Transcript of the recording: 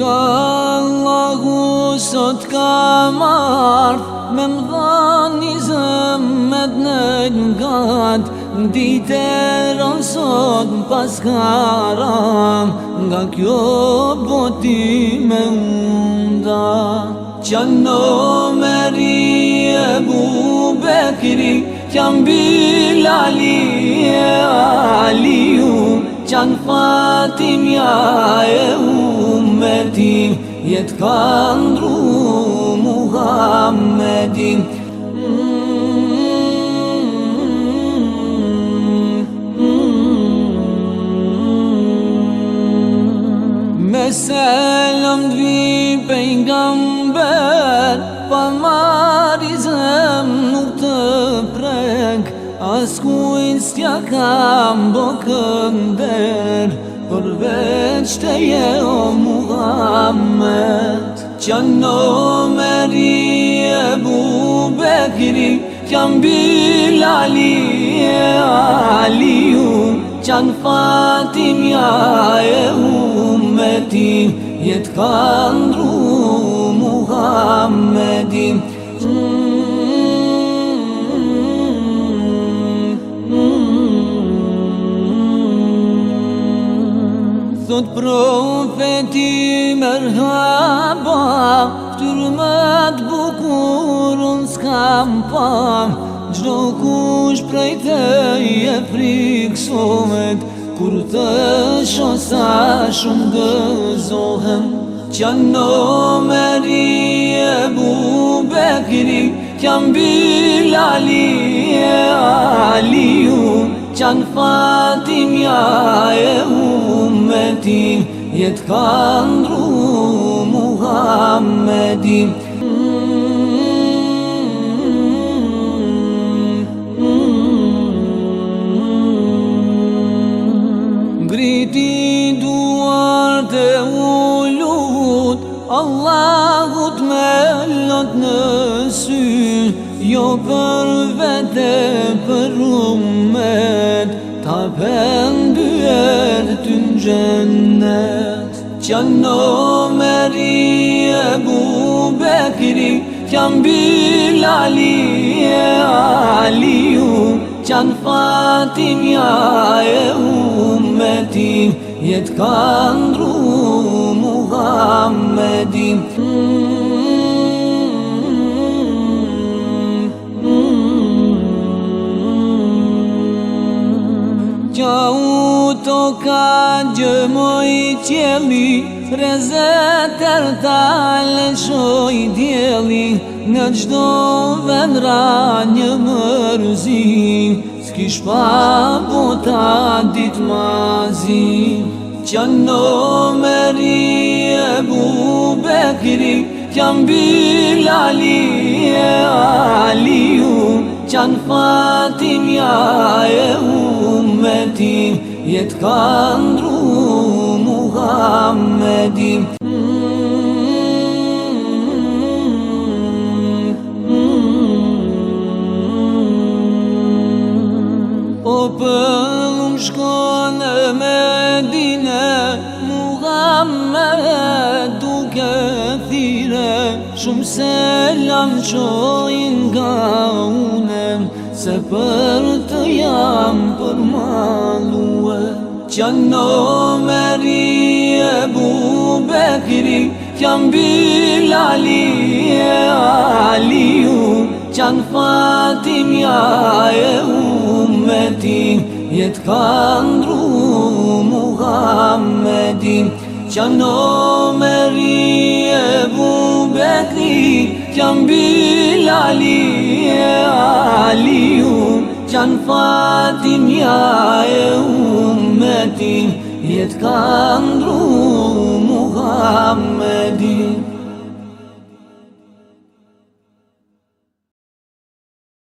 Nga Allahu sot Me më dhani në gëtë Në ditë e rësot Nga kjo boti me unda Qanë në meri e bubekri Qanë bilali e aliju qanë fatim ja e umetim Jetë ka ndru Muhammedim selëm dhvi pëngamber Pa marë Pas kujnës tja kam do kënder Përveç të je o Muhammed Qa në meri e bubekri Qa në bilali e aliu Qa në fatim ja e umetim Jetë kandru Muhammedim Zot profeti merhaba Tërmet bukurun s'kam pa Gjdo kush prej të je e friksohet Kur të shosa shumë gëzohem Qa në meri e bu bekri Qa në bilali e ali ju Qa në fatim ja tim Jetë ka ndru Muhammedim Ngriti duar dhe Allahut me lot në sy Jo për vete për rumet Ta pëndë Muzhenës që nëmeri e bubekri, që në bilali e aliju, që në fatinja e ummeti, jetë kandru Muhammedin. ka gjëmoj qëli, freze tërta lëshoj djeli, në gjdo vendra një mërzi, s'kish pa buta dit mazi. Qa në mëri e bube kri, qa në bilali e aliu, qa në fatimja e u, umetin Jetë ka ndru Muhammedin O pëllu më shkone me dine Muhammed duke thire Shumë selam qojnë ka unem Se për të jam për malue Qa në meri e bubekri Qa bilali e aliu Qa në fatimja e umetin Jetë kandru Muhammedin Qa në meri e bubekri Qa bilali Aliu Qan fatin ja e umetin Jet ka ndru Muhammedin